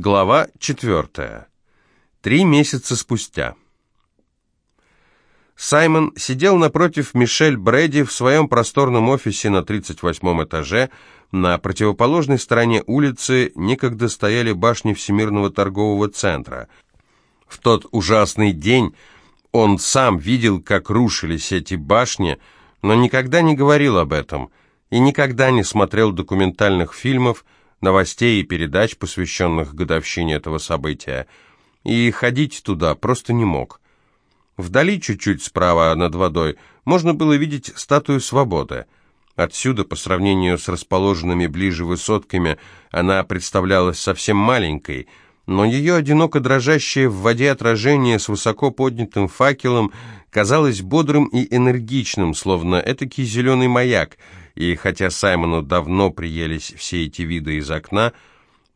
Глава 4. Три месяца спустя. Саймон сидел напротив Мишель Брэди в своем просторном офисе на 38 этаже. На противоположной стороне улицы некогда стояли башни Всемирного торгового центра. В тот ужасный день он сам видел, как рушились эти башни, но никогда не говорил об этом и никогда не смотрел документальных фильмов, новостей и передач, посвященных годовщине этого события, и ходить туда просто не мог. Вдали, чуть-чуть справа над водой, можно было видеть статую свободы. Отсюда, по сравнению с расположенными ближе высотками, она представлялась совсем маленькой, но ее одиноко дрожащее в воде отражение с высоко поднятым факелом казалось бодрым и энергичным, словно этакий зеленый маяк — и хотя Саймону давно приелись все эти виды из окна,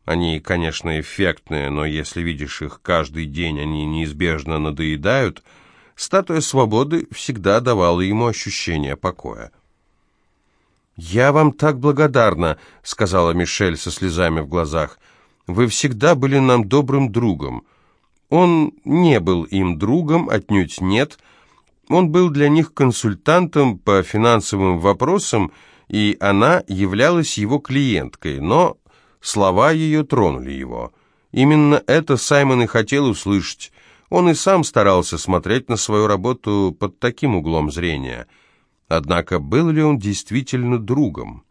они, конечно, эффектные, но если видишь их каждый день, они неизбежно надоедают, статуя свободы всегда давала ему ощущение покоя. «Я вам так благодарна», — сказала Мишель со слезами в глазах. «Вы всегда были нам добрым другом». Он не был им другом, отнюдь нет. Он был для них консультантом по финансовым вопросам и она являлась его клиенткой, но слова ее тронули его. Именно это Саймон и хотел услышать. Он и сам старался смотреть на свою работу под таким углом зрения. Однако был ли он действительно другом?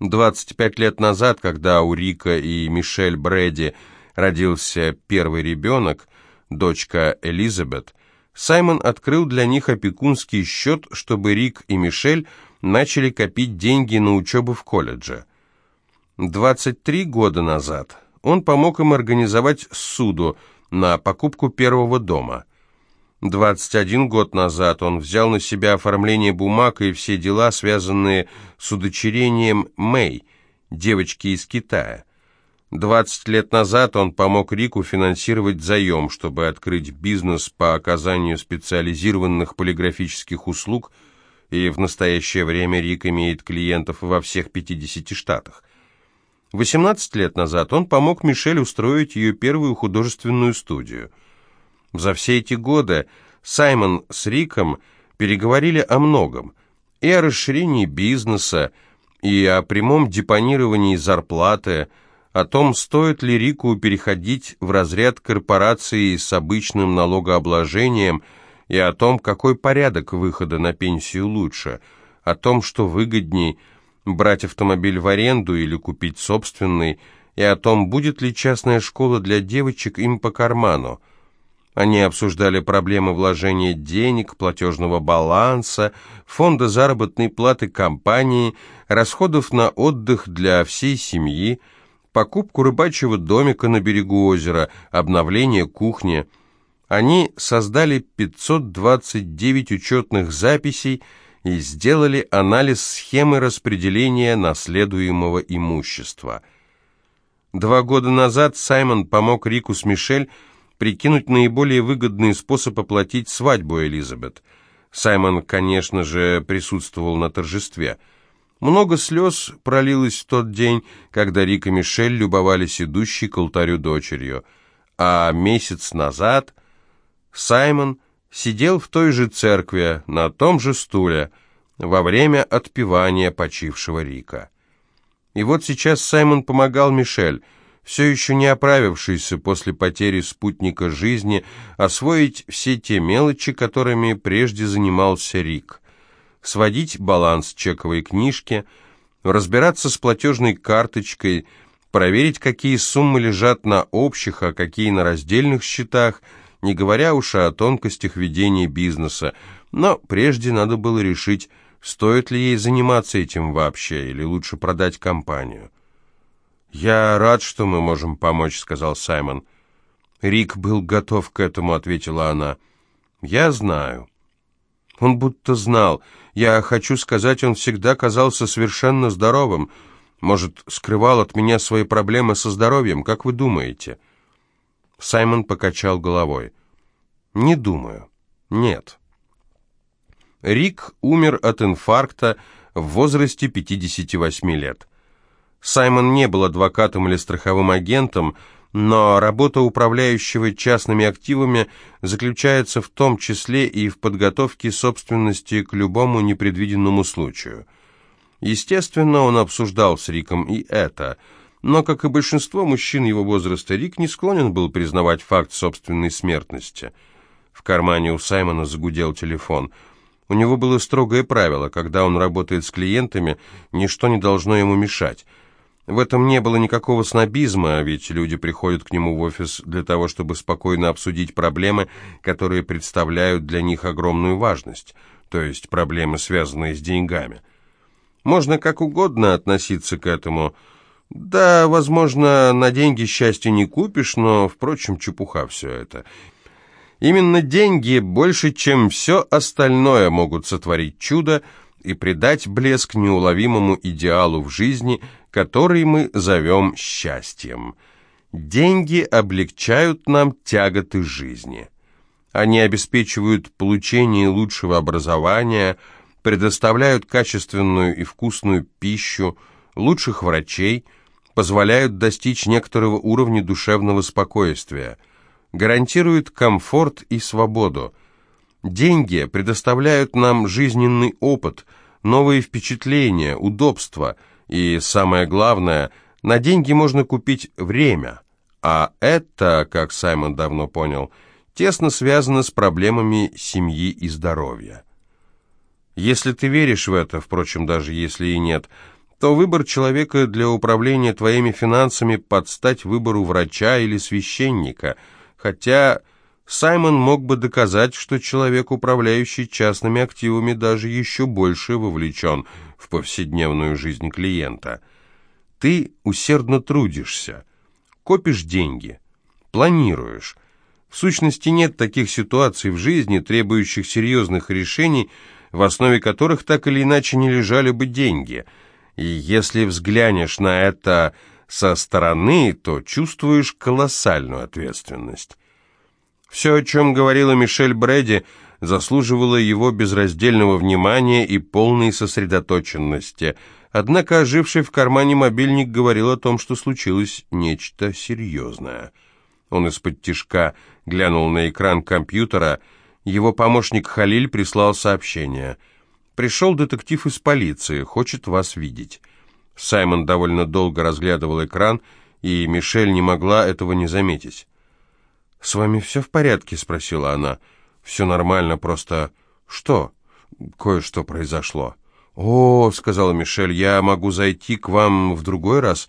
25 лет назад, когда у Рика и Мишель Брэди родился первый ребенок, дочка Элизабет, Саймон открыл для них опекунский счет, чтобы Рик и Мишель начали копить деньги на учебу в колледже. 23 года назад он помог им организовать суду на покупку первого дома. 21 год назад он взял на себя оформление бумаг и все дела, связанные с удочерением Мэй, девочки из Китая. 20 лет назад он помог Рику финансировать заем, чтобы открыть бизнес по оказанию специализированных полиграфических услуг – и в настоящее время Рик имеет клиентов во всех 50 штатах. 18 лет назад он помог Мишель устроить ее первую художественную студию. За все эти годы Саймон с Риком переговорили о многом, и о расширении бизнеса, и о прямом депонировании зарплаты, о том, стоит ли Рику переходить в разряд корпорации с обычным налогообложением – и о том, какой порядок выхода на пенсию лучше, о том, что выгодней брать автомобиль в аренду или купить собственный, и о том, будет ли частная школа для девочек им по карману. Они обсуждали проблемы вложения денег, платежного баланса, фонда заработной платы компании, расходов на отдых для всей семьи, покупку рыбачьего домика на берегу озера, обновление кухни – они создали 529 учетных записей и сделали анализ схемы распределения наследуемого имущества. Два года назад Саймон помог Рику с Мишель прикинуть наиболее выгодный способ оплатить свадьбу Элизабет. Саймон, конечно же, присутствовал на торжестве. Много слез пролилось в тот день, когда Рик и Мишель любовались идущей к алтарю дочерью. А месяц назад Саймон сидел в той же церкви, на том же стуле, во время отпевания почившего Рика. И вот сейчас Саймон помогал Мишель, все еще не оправившийся после потери спутника жизни, освоить все те мелочи, которыми прежде занимался Рик. Сводить баланс чековой книжки, разбираться с платежной карточкой, проверить, какие суммы лежат на общих, а какие на раздельных счетах – не говоря уж о тонкостях ведения бизнеса, но прежде надо было решить, стоит ли ей заниматься этим вообще, или лучше продать компанию. «Я рад, что мы можем помочь», — сказал Саймон. «Рик был готов к этому», — ответила она. «Я знаю». Он будто знал. Я хочу сказать, он всегда казался совершенно здоровым. Может, скрывал от меня свои проблемы со здоровьем, как вы думаете?» Саймон покачал головой. «Не думаю. Нет». Рик умер от инфаркта в возрасте 58 лет. Саймон не был адвокатом или страховым агентом, но работа управляющего частными активами заключается в том числе и в подготовке собственности к любому непредвиденному случаю. Естественно, он обсуждал с Риком и это, но, как и большинство мужчин его возраста, Рик не склонен был признавать факт собственной смертности. В кармане у Саймона загудел телефон. У него было строгое правило, когда он работает с клиентами, ничто не должно ему мешать – в этом не было никакого снобизма, ведь люди приходят к нему в офис для того, чтобы спокойно обсудить проблемы, которые представляют для них огромную важность, то есть проблемы, связанные с деньгами. Можно как угодно относиться к этому. Да, возможно, на деньги счастья не купишь, но, впрочем, чепуха все это. Именно деньги больше, чем все остальное, могут сотворить чудо, и придать блеск неуловимому идеалу в жизни, который мы зовем счастьем. Деньги облегчают нам тяготы жизни. Они обеспечивают получение лучшего образования, предоставляют качественную и вкусную пищу, лучших врачей, позволяют достичь некоторого уровня душевного спокойствия, гарантируют комфорт и свободу. Деньги предоставляют нам жизненный опыт – новые впечатления, удобства и, самое главное, на деньги можно купить время. А это, как Саймон давно понял, тесно связано с проблемами семьи и здоровья. Если ты веришь в это, впрочем, даже если и нет, то выбор человека для управления твоими финансами подстать выбору врача или священника, хотя Саймон мог бы доказать, что человек, управляющий частными активами, даже еще больше вовлечен в повседневную жизнь клиента. Ты усердно трудишься, копишь деньги, планируешь. В сущности, нет таких ситуаций в жизни, требующих серьезных решений, в основе которых так или иначе не лежали бы деньги. И если взглянешь на это со стороны, то чувствуешь колоссальную ответственность. Все, о чем говорила Мишель Брэди, заслуживало его безраздельного внимания и полной сосредоточенности. Однако оживший в кармане мобильник говорил о том, что случилось нечто серьезное. Он из-под тишка глянул на экран компьютера. Его помощник Халиль прислал сообщение. «Пришел детектив из полиции, хочет вас видеть». Саймон довольно долго разглядывал экран, и Мишель не могла этого не заметить. «С вами все в порядке?» — спросила она. «Все нормально, просто...» «Что?» «Кое-что произошло». «О, — сказала Мишель, — я могу зайти к вам в другой раз.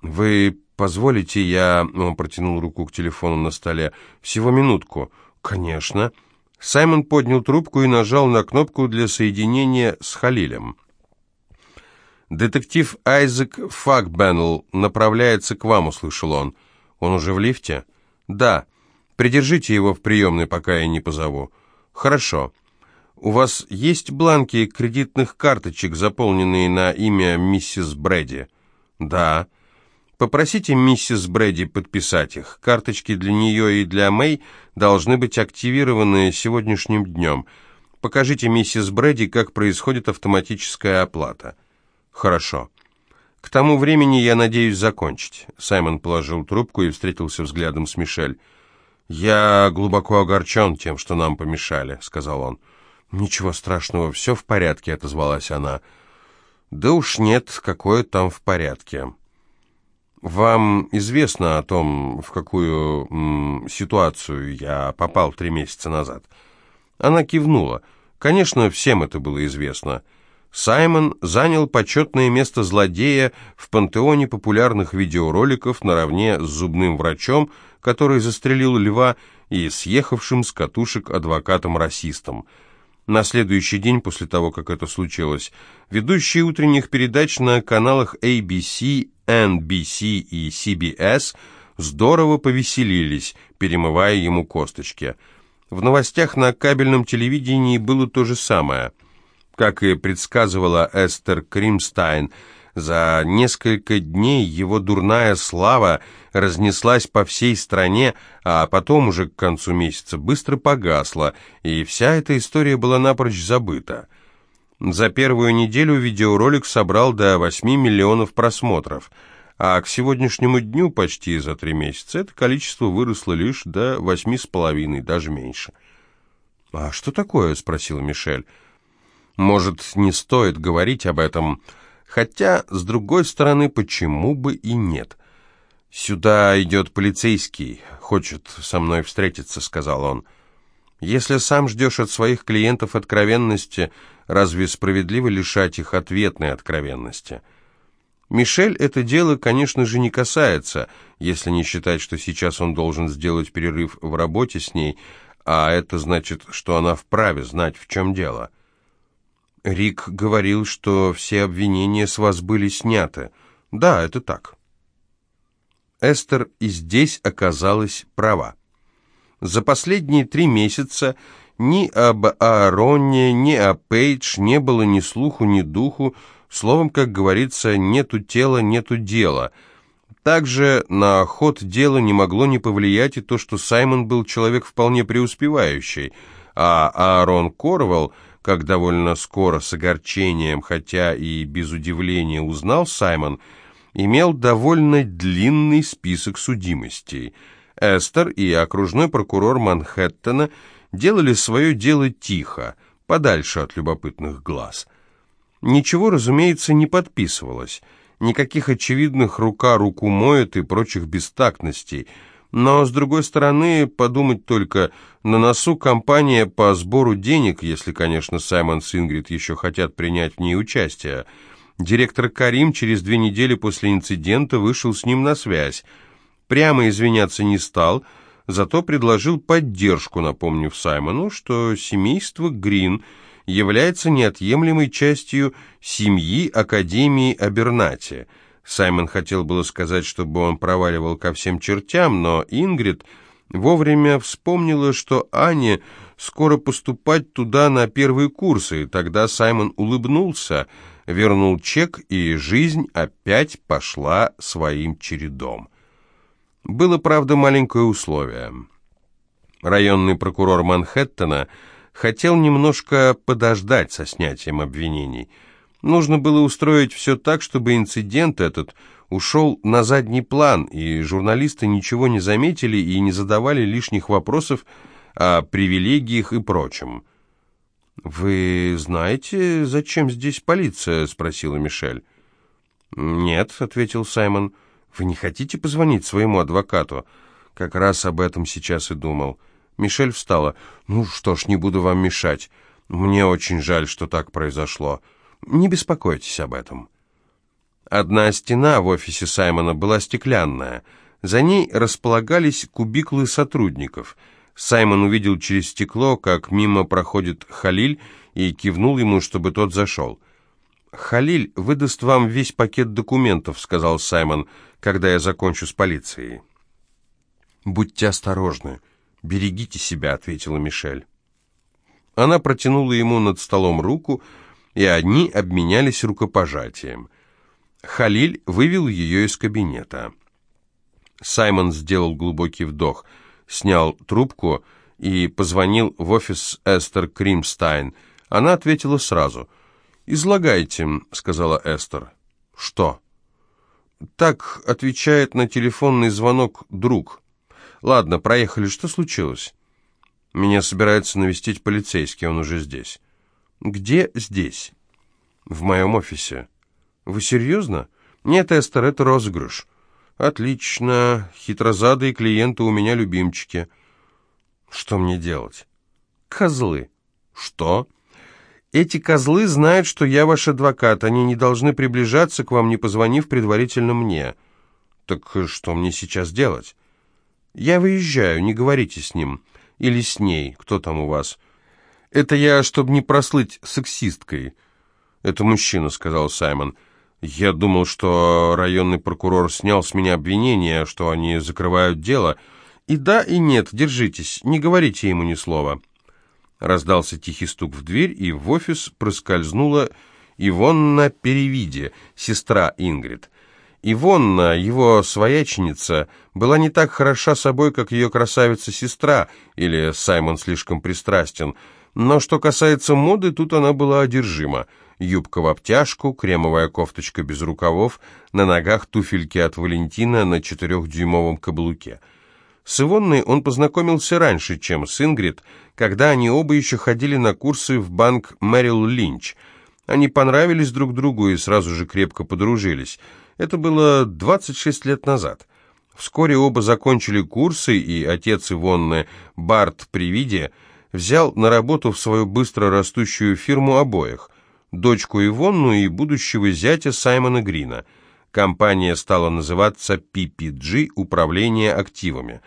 Вы позволите, я...» Он протянул руку к телефону на столе. «Всего минутку». «Конечно». Саймон поднял трубку и нажал на кнопку для соединения с Халилем. «Детектив Айзек Факбеннелл направляется к вам», — услышал он. «Он уже в лифте?» «Да». Придержите его в приемной, пока я не позову. Хорошо. У вас есть бланки кредитных карточек, заполненные на имя миссис Брэди? Да. Попросите миссис Брэди подписать их. Карточки для нее и для Мэй должны быть активированы сегодняшним днем. Покажите миссис Брэди, как происходит автоматическая оплата. Хорошо. К тому времени я надеюсь закончить. Саймон положил трубку и встретился взглядом с Мишель. «Я глубоко огорчен тем, что нам помешали», — сказал он. «Ничего страшного, все в порядке», — отозвалась она. «Да уж нет, какое там в порядке». «Вам известно о том, в какую м, ситуацию я попал три месяца назад?» Она кивнула. «Конечно, всем это было известно». Саймон занял почетное место злодея в пантеоне популярных видеороликов наравне с зубным врачом, который застрелил льва, и съехавшим с катушек адвокатом-расистом. На следующий день после того, как это случилось, ведущие утренних передач на каналах ABC, NBC и CBS здорово повеселились, перемывая ему косточки. В новостях на кабельном телевидении было то же самое. Как и предсказывала Эстер Кримстайн, за несколько дней его дурная слава разнеслась по всей стране, а потом уже к концу месяца быстро погасла, и вся эта история была напрочь забыта. За первую неделю видеоролик собрал до 8 миллионов просмотров, а к сегодняшнему дню, почти за три месяца, это количество выросло лишь до 8,5, даже меньше. «А что такое?» — спросила Мишель. «Может, не стоит говорить об этом, хотя, с другой стороны, почему бы и нет?» «Сюда идет полицейский, хочет со мной встретиться», — сказал он. «Если сам ждешь от своих клиентов откровенности, разве справедливо лишать их ответной откровенности?» Мишель это дело, конечно же, не касается, если не считать, что сейчас он должен сделать перерыв в работе с ней, а это значит, что она вправе знать, в чем дело. Рик говорил, что все обвинения с вас были сняты. Да, это так. Эстер и здесь оказалась права. За последние три месяца ни об Аароне, ни о Пейдж не было ни слуху, ни духу, словом, как говорится, нету тела, нету дела. Также на ход дела не могло не повлиять и то, что Саймон был человек вполне преуспевающий, а Аарон Корвелл, как довольно скоро с огорчением, хотя и без удивления узнал Саймон, — имел довольно длинный список судимостей. Эстер и окружной прокурор Манхэттена делали свое дело тихо, подальше от любопытных глаз. Ничего, разумеется, не подписывалось, никаких очевидных «рука руку моет» и прочих бестактностей, но, с другой стороны, подумать только, на носу кампания по сбору денег, если, конечно, Саймон с Ингрид еще хотят принять в ней участие – Директор Карим через две недели после инцидента вышел с ним на связь. Прямо извиняться не стал, зато предложил поддержку, напомнив Саймону, что семейство Грин является неотъемлемой частью семьи Академии Абернати. Саймон хотел было сказать, чтобы он проваливал ко всем чертям, но Ингрид вовремя вспомнила, что Ане скоро поступать туда на первые курсы, и тогда Саймон улыбнулся – вернул чек, и жизнь опять пошла своим чередом. Было, правда, маленькое условие. Районный прокурор Манхэттена хотел немножко подождать со снятием обвинений. Нужно было устроить все так, чтобы инцидент этот ушел на задний план, и журналисты ничего не заметили и не задавали лишних вопросов о привилегиях и прочем. «Вы знаете, зачем здесь полиция?» — спросила Мишель. «Нет», — ответил Саймон. «Вы не хотите позвонить своему адвокату?» «Как раз об этом сейчас и думал». Мишель встала. «Ну что ж, не буду вам мешать. Мне очень жаль, что так произошло. Не беспокойтесь об этом». Одна стена в офисе Саймона была стеклянная. За ней располагались кубиклы сотрудников — Саймон увидел через стекло, как мимо проходит Халиль, и кивнул ему, чтобы тот зашел. «Халиль выдаст вам весь пакет документов», — сказал Саймон, — «когда я закончу с полицией». «Будьте осторожны, берегите себя», — ответила Мишель. Она протянула ему над столом руку, и они обменялись рукопожатием. Халиль вывел ее из кабинета. Саймон сделал глубокий вдох — снял трубку и позвонил в офис Эстер Кримстайн. Она ответила сразу. «Излагайте», — сказала Эстер. «Что?» «Так отвечает на телефонный звонок друг». «Ладно, проехали. Что случилось?» «Меня собирается навестить полицейский, он уже здесь». «Где здесь?» «В моем офисе». «Вы серьезно?» «Нет, Эстер, это розыгрыш». «Отлично. Хитрозадые клиенты у меня любимчики». «Что мне делать?» «Козлы». «Что?» «Эти козлы знают, что я ваш адвокат. Они не должны приближаться к вам, не позвонив предварительно мне». «Так что мне сейчас делать?» «Я выезжаю, не говорите с ним. Или с ней, кто там у вас?» «Это я, чтобы не прослыть сексисткой». «Это мужчина», — сказал Саймон. Я думал, что районный прокурор снял с меня обвинение, что они закрывают дело. И да, и нет, держитесь, не говорите ему ни слова. Раздался тихий стук в дверь, и в офис проскользнула Ивонна Перевиде, сестра Ингрид. Ивонна, его свояченица, была не так хороша собой, как ее красавица-сестра, или Саймон слишком пристрастен, Но что касается моды, тут она была одержима. Юбка в обтяжку, кремовая кофточка без рукавов, на ногах туфельки от Валентина на четырехдюймовом каблуке. С Ивонной он познакомился раньше, чем с Ингрид, когда они оба еще ходили на курсы в банк Мэрил Линч. Они понравились друг другу и сразу же крепко подружились. Это было 26 лет назад. Вскоре оба закончили курсы, и отец Ивонны, Барт Привиди, взял на работу в свою быстро растущую фирму обоих, дочку Ивонну и будущего зятя Саймона Грина. Компания стала называться PPG «Управление активами».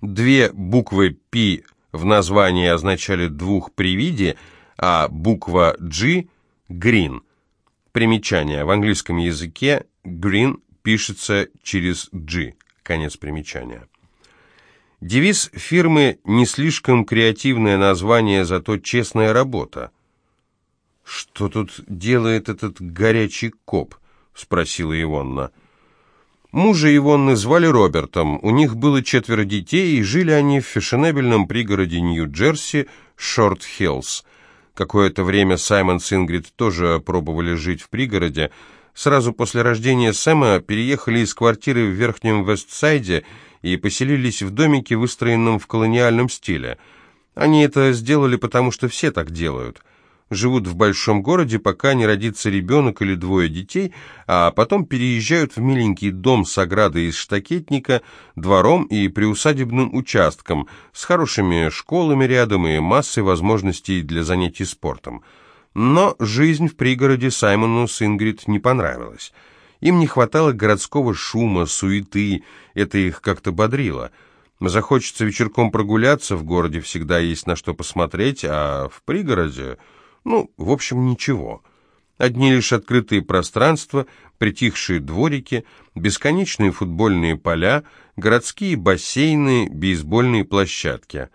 Две буквы «P» в названии означали «двух при виде», а буква «G» — «green». Примечание. В английском языке «green» пишется через «G». Конец примечания. Девиз фирмы не слишком креативное название, зато честная работа. «Что тут делает этот горячий коп?» — спросила Ивонна. Мужа Ивонны звали Робертом, у них было четверо детей, и жили они в фешенебельном пригороде Нью-Джерси Шорт-Хиллз. Какое-то время Саймон с Ингрид тоже пробовали жить в пригороде. Сразу после рождения Сэма переехали из квартиры в Верхнем Вестсайде и поселились в домике, выстроенном в колониальном стиле. Они это сделали, потому что все так делают – живут в большом городе, пока не родится ребенок или двое детей, а потом переезжают в миленький дом с оградой из штакетника, двором и приусадебным участком, с хорошими школами рядом и массой возможностей для занятий спортом. Но жизнь в пригороде Саймону с Ингрид не понравилась. Им не хватало городского шума, суеты, это их как-то бодрило. Захочется вечерком прогуляться, в городе всегда есть на что посмотреть, а в пригороде... Ну, в общем, ничего. Одни лишь открытые пространства, притихшие дворики, бесконечные футбольные поля, городские бассейны, бейсбольные площадки.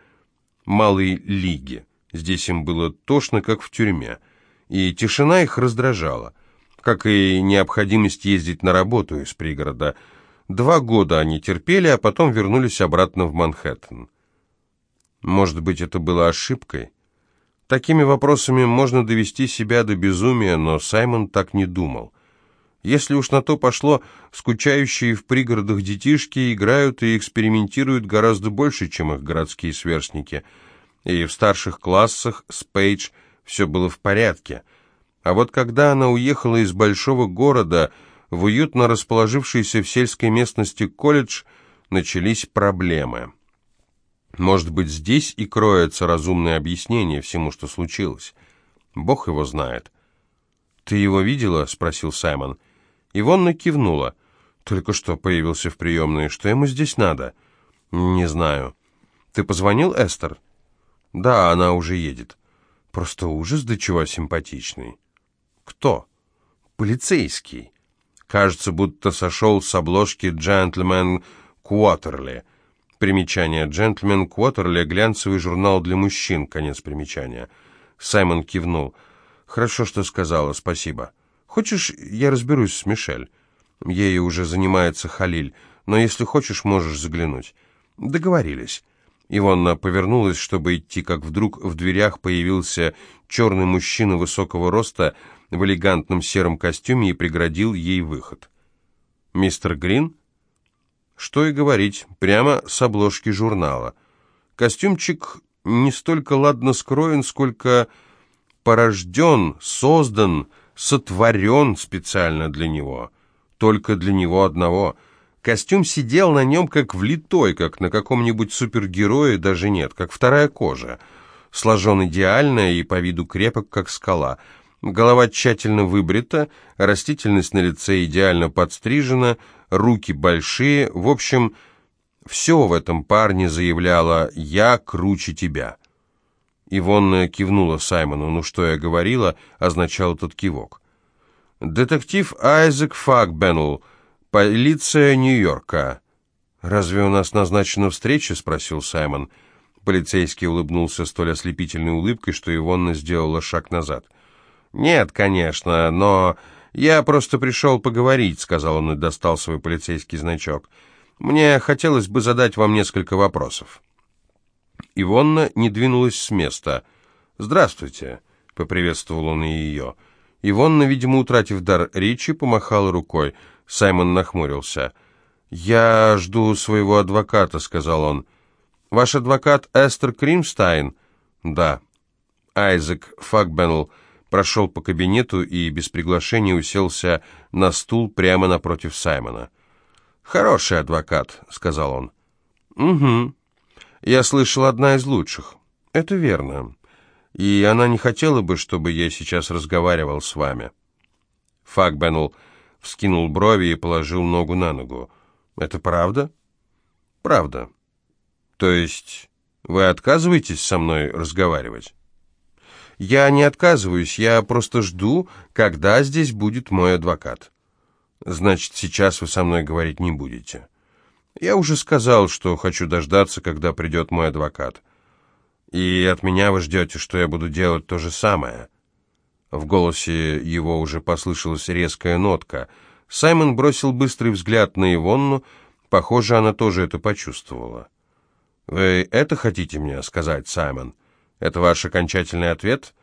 Малые лиги. Здесь им было тошно, как в тюрьме. И тишина их раздражала. Как и необходимость ездить на работу из пригорода. Два года они терпели, а потом вернулись обратно в Манхэттен. Может быть, это было ошибкой? Такими вопросами можно довести себя до безумия, но Саймон так не думал. Если уж на то пошло, скучающие в пригородах детишки играют и экспериментируют гораздо больше, чем их городские сверстники. И в старших классах с Пейдж все было в порядке. А вот когда она уехала из большого города в уютно расположившийся в сельской местности колледж, начались проблемы. Может быть, здесь и кроется разумное объяснение всему, что случилось. Бог его знает. «Ты его видела?» — спросил Саймон. Ивонна кивнула. «Только что появился в приемной. Что ему здесь надо?» «Не знаю». «Ты позвонил Эстер?» «Да, она уже едет». «Просто ужас, до чего симпатичный». «Кто?» «Полицейский. Кажется, будто сошел с обложки «Джентльмен Куотерли». Примечание. «Джентльмен Квотерли. Глянцевый журнал для мужчин». Конец примечания. Саймон кивнул. «Хорошо, что сказала. Спасибо. Хочешь, я разберусь с Мишель? Ею уже занимается Халиль, но если хочешь, можешь заглянуть». «Договорились». Ивонна повернулась, чтобы идти, как вдруг в дверях появился черный мужчина высокого роста в элегантном сером костюме и преградил ей выход. «Мистер Грин?» Что и говорить, прямо с обложки журнала. Костюмчик не столько ладно скроен, сколько порожден, создан, сотворен специально для него. Только для него одного. Костюм сидел на нем как влитой, как на каком-нибудь супергерое, даже нет, как вторая кожа. Сложен идеально и по виду крепок, как скала. Голова тщательно выбрита, растительность на лице идеально подстрижена, руки большие, в общем, все в этом парне заявляло «я круче тебя». Ивонна кивнула Саймону, ну что я говорила, означал тот кивок. «Детектив Айзек Факбеннелл, полиция Нью-Йорка». «Разве у нас назначена встреча?» — спросил Саймон. Полицейский улыбнулся столь ослепительной улыбкой, что Ивонна сделала шаг назад. «Нет, конечно, но «Я просто пришел поговорить», — сказал он и достал свой полицейский значок. «Мне хотелось бы задать вам несколько вопросов». Ивонна не двинулась с места. «Здравствуйте», — поприветствовал он и ее. Ивонна, видимо, утратив дар речи, помахала рукой. Саймон нахмурился. «Я жду своего адвоката», — сказал он. «Ваш адвокат Эстер Кримстайн?» «Да». Айзек Факбеннелл прошел по кабинету и без приглашения уселся на стул прямо напротив Саймона. «Хороший адвокат», — сказал он. «Угу. Я слышал, одна из лучших». «Это верно. И она не хотела бы, чтобы я сейчас разговаривал с вами». Факбеннелл вскинул брови и положил ногу на ногу. «Это правда?» «Правда. То есть вы отказываетесь со мной разговаривать?» «Я не отказываюсь, я просто жду, когда здесь будет мой адвокат». «Значит, сейчас вы со мной говорить не будете». «Я уже сказал, что хочу дождаться, когда придет мой адвокат». «И от меня вы ждете, что я буду делать то же самое?» В голосе его уже послышалась резкая нотка. Саймон бросил быстрый взгляд на Ивонну. Похоже, она тоже это почувствовала. «Вы это хотите мне сказать, Саймон? Это ваш окончательный ответ?»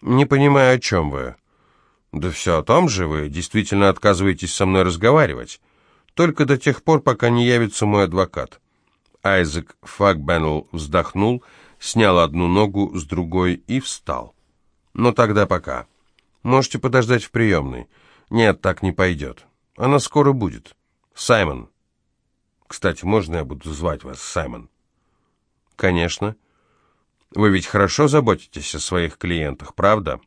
«Не понимаю, о чем вы». «Да все о том же, вы действительно отказываетесь со мной разговаривать. Только до тех пор, пока не явится мой адвокат». Айзек Факбеннелл вздохнул, снял одну ногу с другой и встал. Но тогда пока. Можете подождать в приемной. Нет, так не пойдет. Она скоро будет. Саймон. Кстати, можно я буду звать вас Саймон? Конечно. Вы ведь хорошо заботитесь о своих клиентах, правда?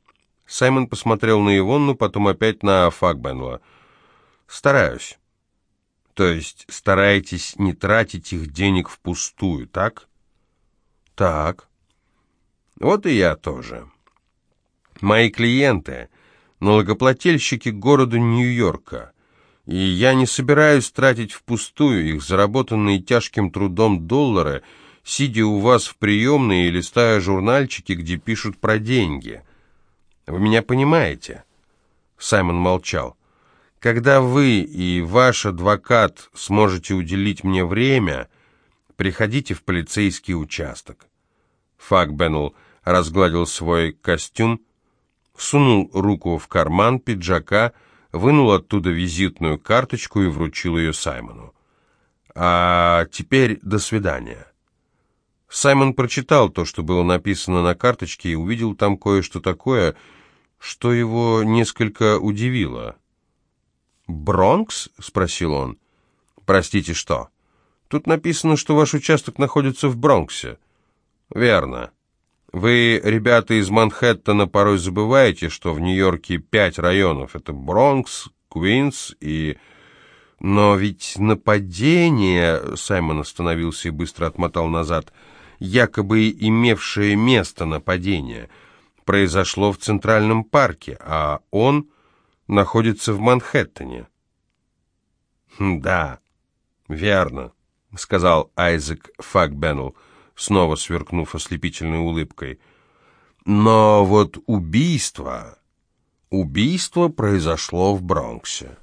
Саймон посмотрел на Ивонну, потом опять на Факбенла. Стараюсь. То есть стараетесь не тратить их денег впустую, так? Так. Вот и я тоже. Мои клиенты – налогоплательщики города Нью-Йорка, и я не собираюсь тратить впустую их заработанные тяжким трудом доллары, сидя у вас в приемной и листая журнальчики, где пишут про деньги. Вы меня понимаете?» Саймон молчал. «Когда вы и ваш адвокат сможете уделить мне время, приходите в полицейский участок». Фак Беннелл разгладил свой костюм, сунул руку в карман пиджака, вынул оттуда визитную карточку и вручил ее Саймону. «А теперь до свидания». Саймон прочитал то, что было написано на карточке, и увидел там кое-что такое, что его несколько удивило. «Бронкс?» — спросил он. «Простите, что?» «Тут написано, что ваш участок находится в Бронксе». «Верно. Вы, ребята из Манхэттена, порой забываете, что в Нью-Йорке пять районов. Это Бронкс, Квинс и... Но ведь нападение... Саймон остановился и быстро отмотал назад. Якобы имевшее место нападение произошло в Центральном парке, а он находится в Манхэттене. «Да, верно», — сказал Айзек Факбеннелл снова сверкнув ослепительной улыбкой. Но вот убийство... Убийство произошло в Бронксе.